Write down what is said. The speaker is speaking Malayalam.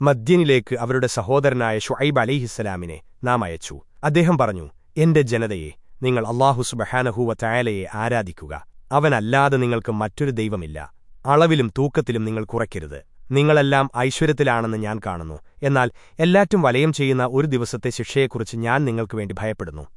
മദ്യനിലേക്ക് അവരുടെ സഹോദരനായ ഷുഐബ് അലിഹിസ്സലാമിനെ നാം അയച്ചു. അദ്ദേഹം പറഞ്ഞു എന്റെ ജനതയെ നിങ്ങൾ അള്ളാഹു സുബഹാനഹൂവ ചായാലയെ ആരാധിക്കുക. അവനല്ലാതെ നിങ്ങൾക്ക് മറ്റൊരു ദൈവമില്ല. അളവിലും തൂക്കത്തിലും നിങ്ങൾ കുറയ്ക്കരുത്. നിങ്ങളെല്ലാം ഐശ്വര്യത്തിലാണെന്ന് ഞാൻ കാണുന്നു. എന്നാൽ എല്ലാറ്റും വലയം ചെയ്യുന്ന ഒരു ദിവസത്തെ ശിക്ഷയെക്കുറിച്ച് ഞാൻ നിങ്ങൾക്ക് വേണ്ടി ഭയപ്പെടുന്നു.